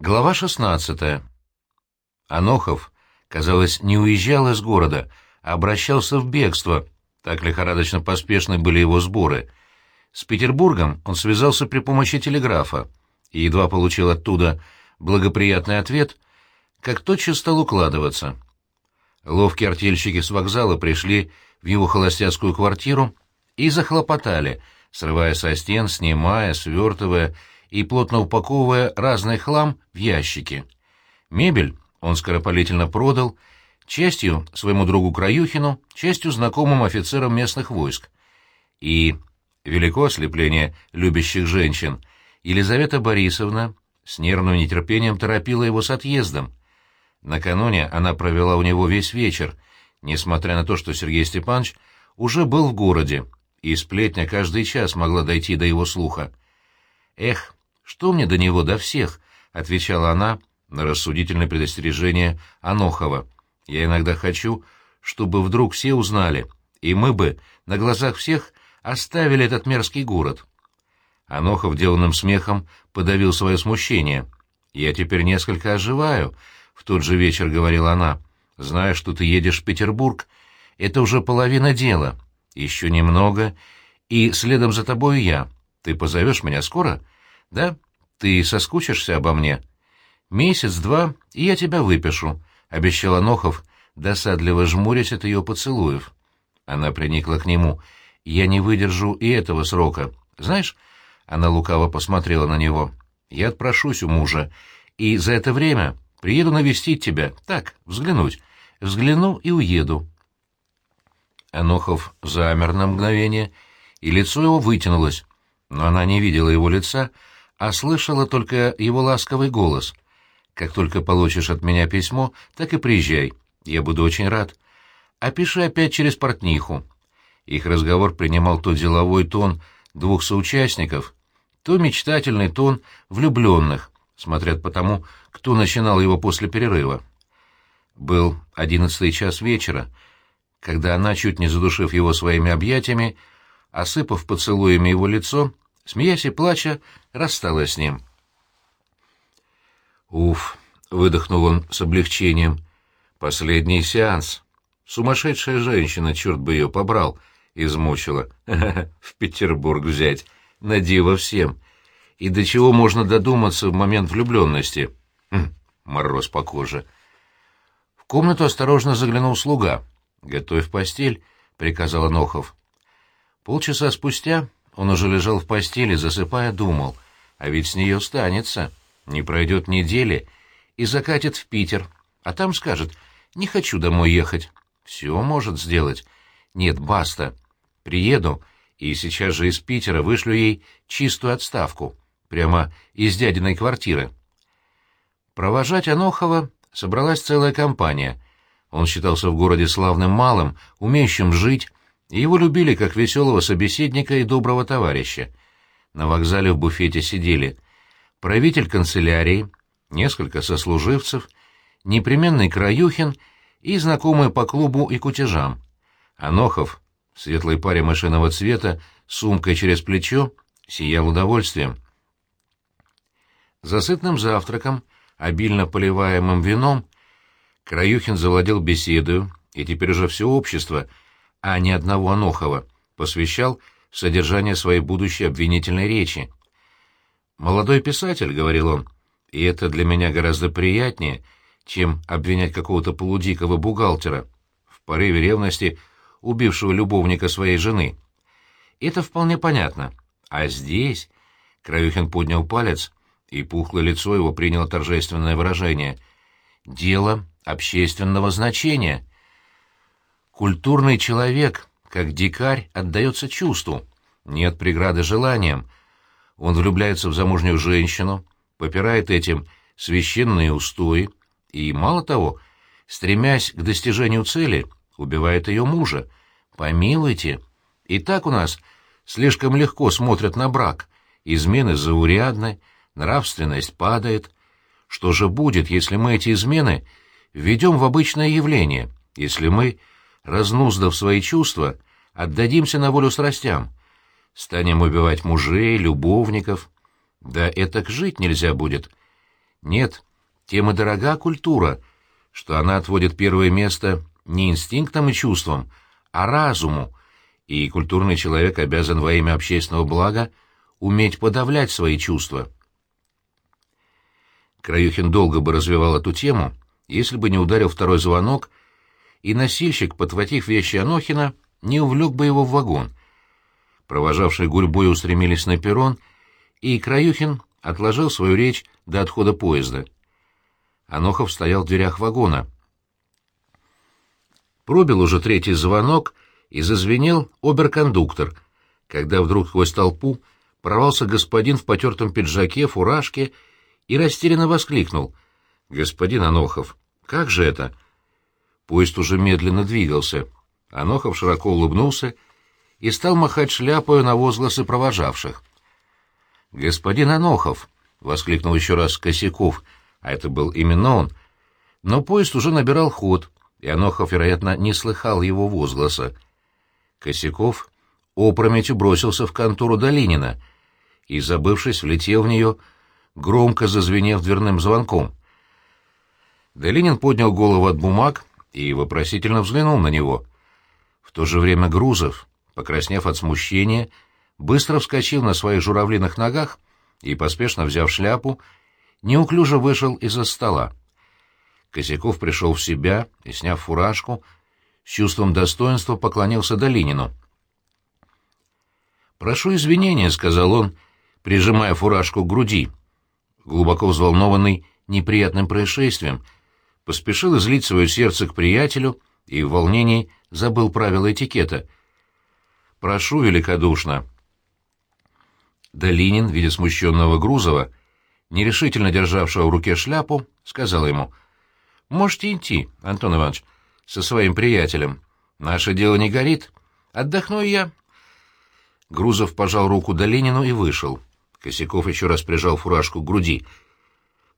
Глава 16. Анохов, казалось, не уезжал из города, а обращался в бегство, так лихорадочно поспешны были его сборы. С Петербургом он связался при помощи телеграфа и едва получил оттуда благоприятный ответ, как тотчас стал укладываться. Ловкие артельщики с вокзала пришли в его холостяцкую квартиру и захлопотали, срывая со стен, снимая, свертывая и плотно упаковывая разный хлам в ящики. Мебель он скоропалительно продал, частью своему другу Краюхину, частью знакомым офицерам местных войск. И, велико ослепление любящих женщин, Елизавета Борисовна с нервным нетерпением торопила его с отъездом. Накануне она провела у него весь вечер, несмотря на то, что Сергей Степанович уже был в городе, и сплетня каждый час могла дойти до его слуха. Эх, «Что мне до него, до всех?» — отвечала она на рассудительное предостережение Анохова. «Я иногда хочу, чтобы вдруг все узнали, и мы бы на глазах всех оставили этот мерзкий город». Анохов деланным смехом подавил свое смущение. «Я теперь несколько оживаю», — в тот же вечер говорила она. «Знаю, что ты едешь в Петербург. Это уже половина дела. Еще немного, и следом за тобой я. Ты позовешь меня скоро?» Да? Ты соскучишься обо мне? Месяц-два, и я тебя выпишу, — обещал Анохов, досадливо жмурясь от ее поцелуев. Она приникла к нему. Я не выдержу и этого срока. Знаешь, она лукаво посмотрела на него. Я отпрошусь у мужа, и за это время приеду навестить тебя. Так, взглянуть. Взгляну и уеду. Анохов замер на мгновение, и лицо его вытянулось, но она не видела его лица, — а слышала только его ласковый голос. «Как только получишь от меня письмо, так и приезжай. Я буду очень рад. Опиши опять через портниху». Их разговор принимал то деловой тон двух соучастников, то мечтательный тон влюбленных, смотря по тому, кто начинал его после перерыва. Был одиннадцатый час вечера, когда она, чуть не задушив его своими объятиями, осыпав поцелуями его лицо, смеясь и плача, рассталась с ним. «Уф!» — выдохнул он с облегчением. «Последний сеанс. Сумасшедшая женщина, черт бы ее побрал!» — измучила. в Петербург взять. На диво всем. И до чего можно додуматься в момент влюбленности? Хм, мороз по коже». В комнату осторожно заглянул слуга. «Готовь постель», — приказал Нохов. Полчаса спустя он уже лежал в постели, засыпая, думал, а ведь с нее станется, не пройдет недели, и закатит в Питер, а там скажет, не хочу домой ехать. Все может сделать. Нет, баста. Приеду, и сейчас же из Питера вышлю ей чистую отставку, прямо из дядиной квартиры. Провожать Анохова собралась целая компания. Он считался в городе славным малым, умеющим жить, его любили как веселого собеседника и доброго товарища. На вокзале в буфете сидели правитель канцелярии, несколько сослуживцев, непременный Краюхин и знакомые по клубу и кутежам. Анохов, в светлой паре машинного цвета, сумкой через плечо, сиял удовольствием. За сытным завтраком, обильно поливаемым вином, Краюхин завладел беседою, и теперь уже все общество — а не одного Анохова, посвящал содержание своей будущей обвинительной речи. «Молодой писатель», — говорил он, — «и это для меня гораздо приятнее, чем обвинять какого-то полудикого бухгалтера, в порыве ревности убившего любовника своей жены. Это вполне понятно. А здесь...» — Краюхин поднял палец, и пухлое лицо его приняло торжественное выражение. «Дело общественного значения». Культурный человек, как дикарь, отдается чувству. Нет преграды желаниям. Он влюбляется в замужнюю женщину, попирает этим священные устои и, мало того, стремясь к достижению цели, убивает ее мужа. Помилуйте. И так у нас слишком легко смотрят на брак. Измены заурядны, нравственность падает. Что же будет, если мы эти измены введем в обычное явление, если мы разнуздав свои чувства, отдадимся на волю страстям. Станем убивать мужей, любовников. Да это к жить нельзя будет. Нет, тем и дорога культура, что она отводит первое место не инстинктам и чувствам, а разуму, и культурный человек обязан во имя общественного блага уметь подавлять свои чувства. Краюхин долго бы развивал эту тему, если бы не ударил второй звонок, и носильщик, подхватив вещи Анохина, не увлек бы его в вагон. Провожавшие гурьбой устремились на перрон, и Краюхин отложил свою речь до отхода поезда. Анохов стоял в дверях вагона. Пробил уже третий звонок, и зазвенел оберкондуктор, когда вдруг сквозь толпу прорвался господин в потертом пиджаке, фуражке и растерянно воскликнул. «Господин Анохов, как же это?» Поезд уже медленно двигался. Анохов широко улыбнулся и стал махать шляпою на возгласы провожавших. «Господин Анохов!» — воскликнул еще раз Косяков, а это был именно он. Но поезд уже набирал ход, и Анохов, вероятно, не слыхал его возгласа. Косяков опрометью бросился в контору Долинина и, забывшись, влетел в нее, громко зазвенев дверным звонком. Долинин поднял голову от бумаг и вопросительно взглянул на него. В то же время Грузов, покраснев от смущения, быстро вскочил на своих журавлиных ногах и, поспешно взяв шляпу, неуклюже вышел из-за стола. Косяков пришел в себя и, сняв фуражку, с чувством достоинства поклонился Долинину. «Прошу извинения», — сказал он, прижимая фуражку к груди. Глубоко взволнованный неприятным происшествием, поспешил излить свое сердце к приятелю и в волнении забыл правила этикета. «Прошу великодушно». Долинин, видя смущенного Грузова, нерешительно державшего в руке шляпу, сказал ему, «Можете идти, Антон Иванович, со своим приятелем. Наше дело не горит. Отдохну я». Грузов пожал руку Долинину и вышел. Косяков еще раз прижал фуражку к груди.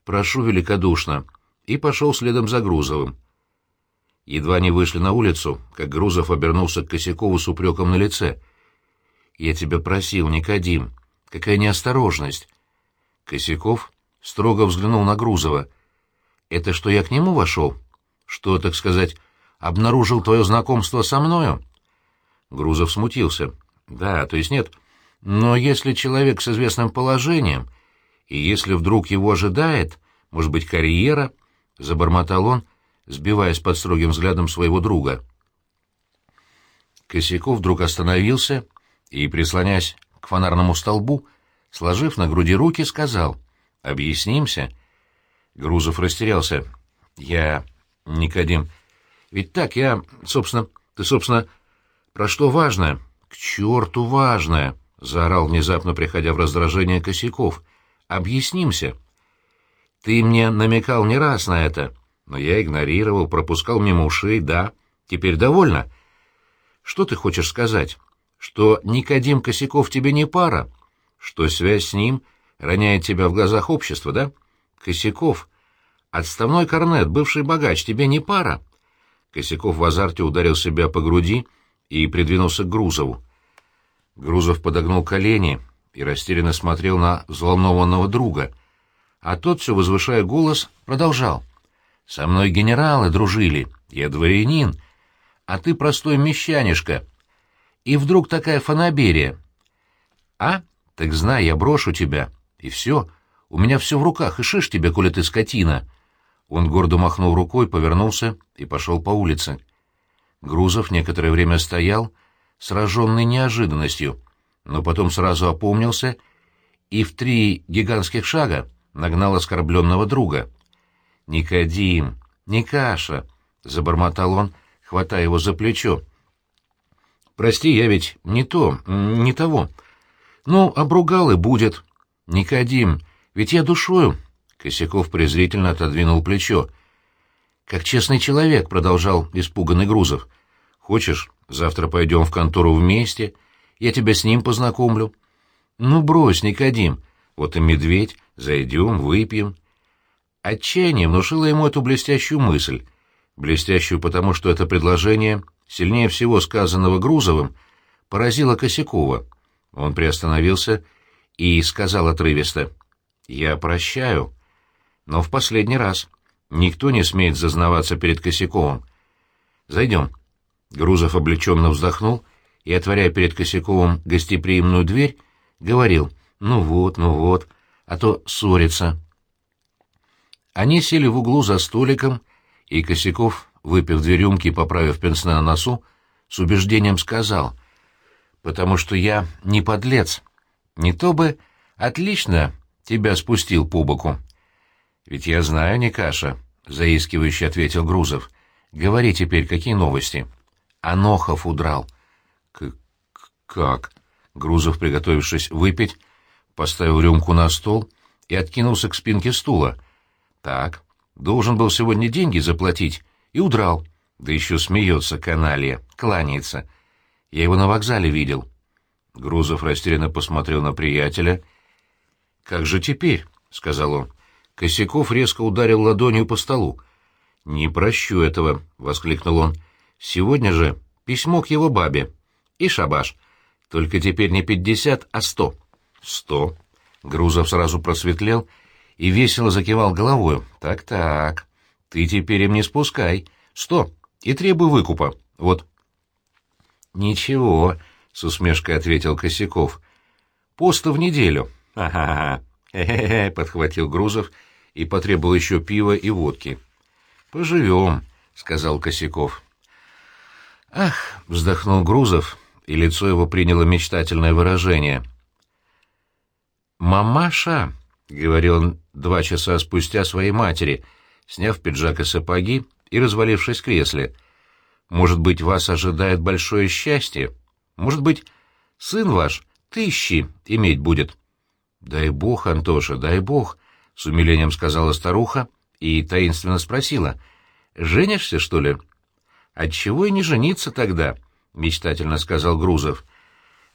«Прошу великодушно», и пошел следом за Грузовым. Едва не вышли на улицу, как Грузов обернулся к Косякову с упреком на лице. «Я тебя просил, Никодим, какая неосторожность!» Косяков строго взглянул на Грузова. «Это что, я к нему вошел? Что, так сказать, обнаружил твое знакомство со мною?» Грузов смутился. «Да, то есть нет. Но если человек с известным положением, и если вдруг его ожидает, может быть, карьера, — забормотал он, сбиваясь под строгим взглядом своего друга. Косяков вдруг остановился и, прислонясь к фонарному столбу, сложив на груди руки, сказал «Объяснимся». Грузов растерялся. «Я... Никодим... Ведь так я... Собственно... Ты, собственно... Про что важное?» «К черту важное!» — заорал внезапно, приходя в раздражение Косяков. «Объяснимся!» «Ты мне намекал не раз на это, но я игнорировал, пропускал мимо ушей, да. Теперь довольно?» «Что ты хочешь сказать? Что Никодим Косяков тебе не пара? Что связь с ним роняет тебя в глазах общества, да? Косяков, отставной корнет, бывший богач, тебе не пара?» Косяков в азарте ударил себя по груди и придвинулся к Грузову. Грузов подогнул колени и растерянно смотрел на взволнованного друга, а тот, все возвышая голос, продолжал. «Со мной генералы дружили, я дворянин, а ты простой мещанишка. И вдруг такая фанаберия. А? Так знай, я брошу тебя, и все, у меня все в руках, и шиш тебе, коли ты скотина». Он гордо махнул рукой, повернулся и пошел по улице. Грузов некоторое время стоял, сраженный неожиданностью, но потом сразу опомнился и в три гигантских шага нагнал оскорбленного друга. «Никодим, Никаша!» — забормотал он, хватая его за плечо. «Прости, я ведь не то, не того. Ну, обругал и будет. Никодим, ведь я душою...» Косяков презрительно отодвинул плечо. «Как честный человек», — продолжал испуганный Грузов. «Хочешь, завтра пойдем в контору вместе? Я тебя с ним познакомлю». «Ну, брось, Никодим. Вот и медведь. Зайдем, выпьем». Отчаяние внушило ему эту блестящую мысль. Блестящую потому, что это предложение, сильнее всего сказанного Грузовым, поразило Косякова. Он приостановился и сказал отрывисто. «Я прощаю». но в последний раз. Никто не смеет зазнаваться перед Косяковым. Зайдем. Грузов облегченно вздохнул и, отворяя перед Косяковым гостеприимную дверь, говорил «Ну вот, ну вот, а то ссорится». Они сели в углу за столиком, и Косяков, выпив две рюмки и поправив пенсне на носу, с убеждением сказал «Потому что я не подлец. Не то бы отлично тебя спустил по боку». «Ведь я знаю, Никаша», — заискивающе ответил Грузов. «Говори теперь, какие новости?» «Анохов удрал». К «Как?» Грузов, приготовившись выпить, поставил рюмку на стол и откинулся к спинке стула. «Так, должен был сегодня деньги заплатить и удрал. Да еще смеется каналья, кланяется. Я его на вокзале видел». Грузов растерянно посмотрел на приятеля. «Как же теперь?» — сказал он. Косяков резко ударил ладонью по столу. «Не прощу этого!» — воскликнул он. «Сегодня же письмо к его бабе. И шабаш. Только теперь не пятьдесят, а сто». «Сто?» Грузов сразу просветлел и весело закивал головой. «Так-так, ты теперь им не спускай. Сто. И требуй выкупа. Вот». «Ничего», — с усмешкой ответил Косяков. «Поста в неделю». «Ага-ага». «Хе-хе-хе», — подхватил Грузов и потребовал еще пива и водки. «Поживем», — сказал Косяков. «Ах», — вздохнул Грузов, и лицо его приняло мечтательное выражение. «Мамаша», — говорил он два часа спустя своей матери, сняв пиджак и сапоги и развалившись в кресле, — «может быть, вас ожидает большое счастье? Может быть, сын ваш тысячи иметь будет?» «Дай бог, Антоша, дай бог», — с умилением сказала старуха и таинственно спросила. «Женишься, что ли?» «Отчего и не жениться тогда?» — мечтательно сказал Грузов.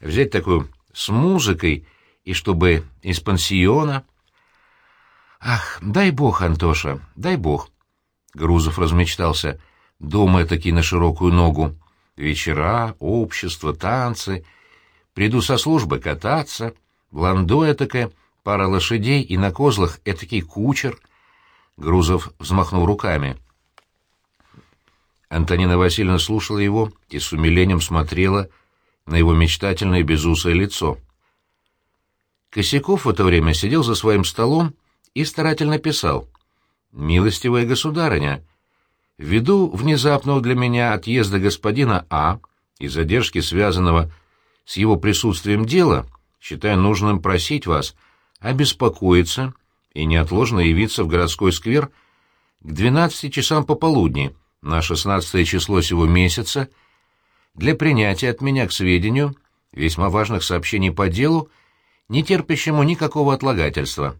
«Взять такую с музыкой и чтобы из пансиона...» «Ах, дай бог, Антоша, дай бог!» Грузов размечтался. «Дома таки на широкую ногу. Вечера, общество, танцы. Приду со службы кататься». Ландо этакая, пара лошадей и на козлах этакий кучер. Грузов взмахнул руками. Антонина Васильевна слушала его и с умилением смотрела на его мечтательное безусое лицо. Косяков в это время сидел за своим столом и старательно писал. «Милостивая государыня, ввиду внезапного для меня отъезда господина А и задержки, связанного с его присутствием дела, считаю нужным просить вас обеспокоиться и неотложно явиться в городской сквер к 12 часам пополудни на 16 число сего месяца для принятия от меня к сведению весьма важных сообщений по делу, не терпящему никакого отлагательства.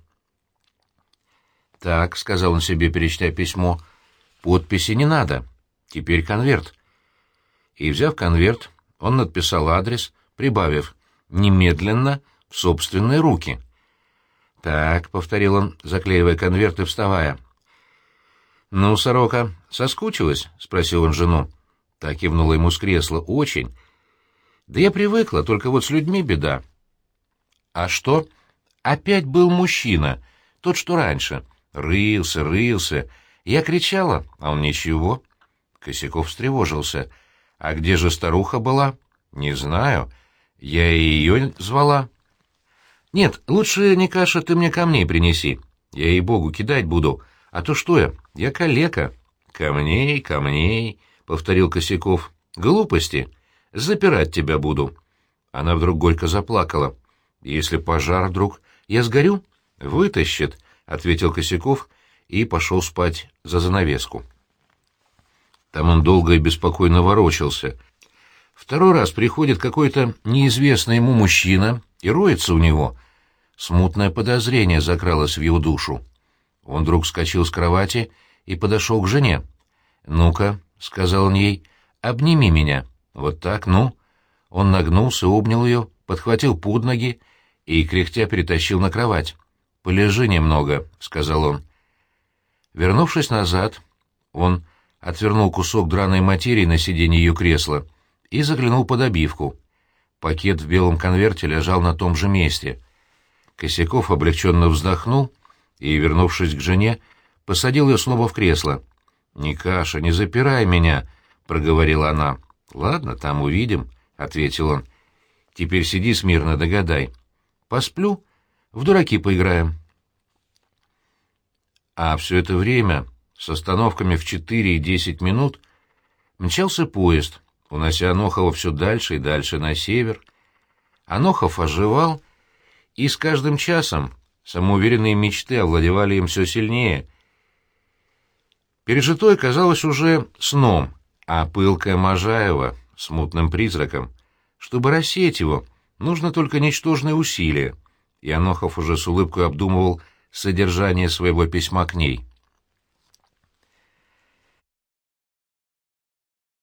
«Так», — сказал он себе, перечтя письмо, — «подписи не надо. Теперь конверт». И, взяв конверт, он надписал адрес, прибавив немедленно в собственные руки. «Так», — повторил он, заклеивая конверт и вставая. «Ну, сорока, соскучилась?» — спросил он жену. Так кивнула ему с кресла. «Очень». «Да я привыкла, только вот с людьми беда». «А что?» «Опять был мужчина, тот, что раньше. Рылся, рылся. Я кричала, а он ничего». Косяков встревожился. «А где же старуха была?» «Не знаю». Я и ее звала. Нет, лучше, Никаша, ты мне камней принеси. Я ей богу кидать буду. А то что я? Я калека. Камней, камней, — повторил Косяков. Глупости. Запирать тебя буду. Она вдруг горько заплакала. Если пожар вдруг, я сгорю? Вытащит, — ответил Косяков и пошел спать за занавеску. Там он долго и беспокойно ворочался — Второй раз приходит какой-то неизвестный ему мужчина и роется у него. Смутное подозрение закралось в его душу. Он вдруг вскочил с кровати и подошел к жене. «Ну-ка», — сказал он ей, — «обними меня». «Вот так, ну». Он нагнулся, обнял ее, подхватил под ноги и, кряхтя, перетащил на кровать. «Полежи немного», — сказал он. Вернувшись назад, он отвернул кусок драной материи на сиденье ее кресла — и заглянул под обивку. Пакет в белом конверте лежал на том же месте. Косяков облегченно вздохнул и, вернувшись к жене, посадил ее снова в кресло. «Никаша, не запирай меня», — проговорила она. «Ладно, там увидим», — ответил он. «Теперь сиди смирно, догадай. Посплю, в дураки поиграем». А все это время, с остановками в четыре и десять минут, мчался поезд, унося Анохова все дальше и дальше на север. Анохов оживал, и с каждым часом самоуверенные мечты овладевали им все сильнее. Пережитое казалось уже сном, а пылкая Можаева — смутным призраком. Чтобы рассеять его, нужно только ничтожное усилие, и Анохов уже с улыбкой обдумывал содержание своего письма к ней.